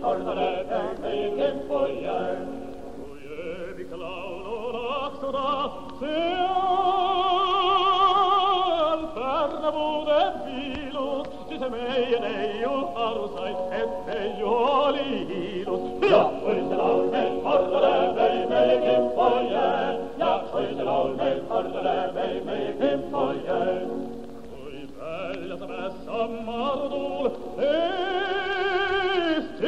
cordole, me che foglier. Oje, vi clauno l'axoda, se al perna bude filus, si se meie neiu arusai, et meio lilus. Ja, hoise laul meil cordole, me me che foglier. Ja, väljas mässa mardul,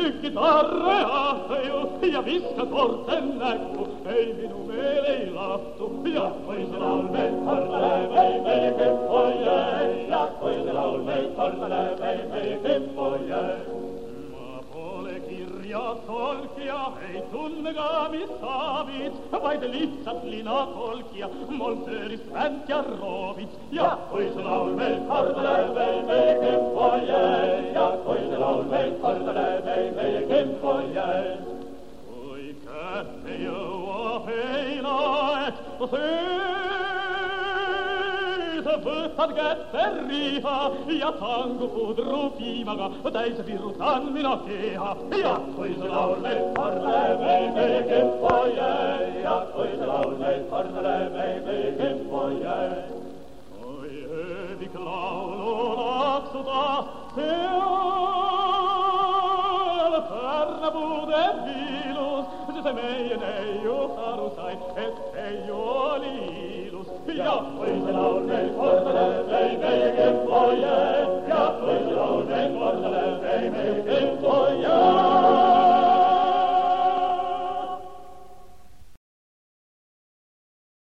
siis kitarre ahju ja viska noorten näkku. Ei minu meel ei lahtu ja poisi laulme korrale, vei, vei, kippu jää. Ja poisi laulme korrale, vei, vei, kippu jää. Ma pole kirjatolkija, ei tunne ka, mis saabid, vaid lihtsalt linakolkija, mul tööris vänt ja roobid. Ja poisi laulme korrale, vei, vei, Begem vorjahr. i'm harutain, et eiu olilus, ja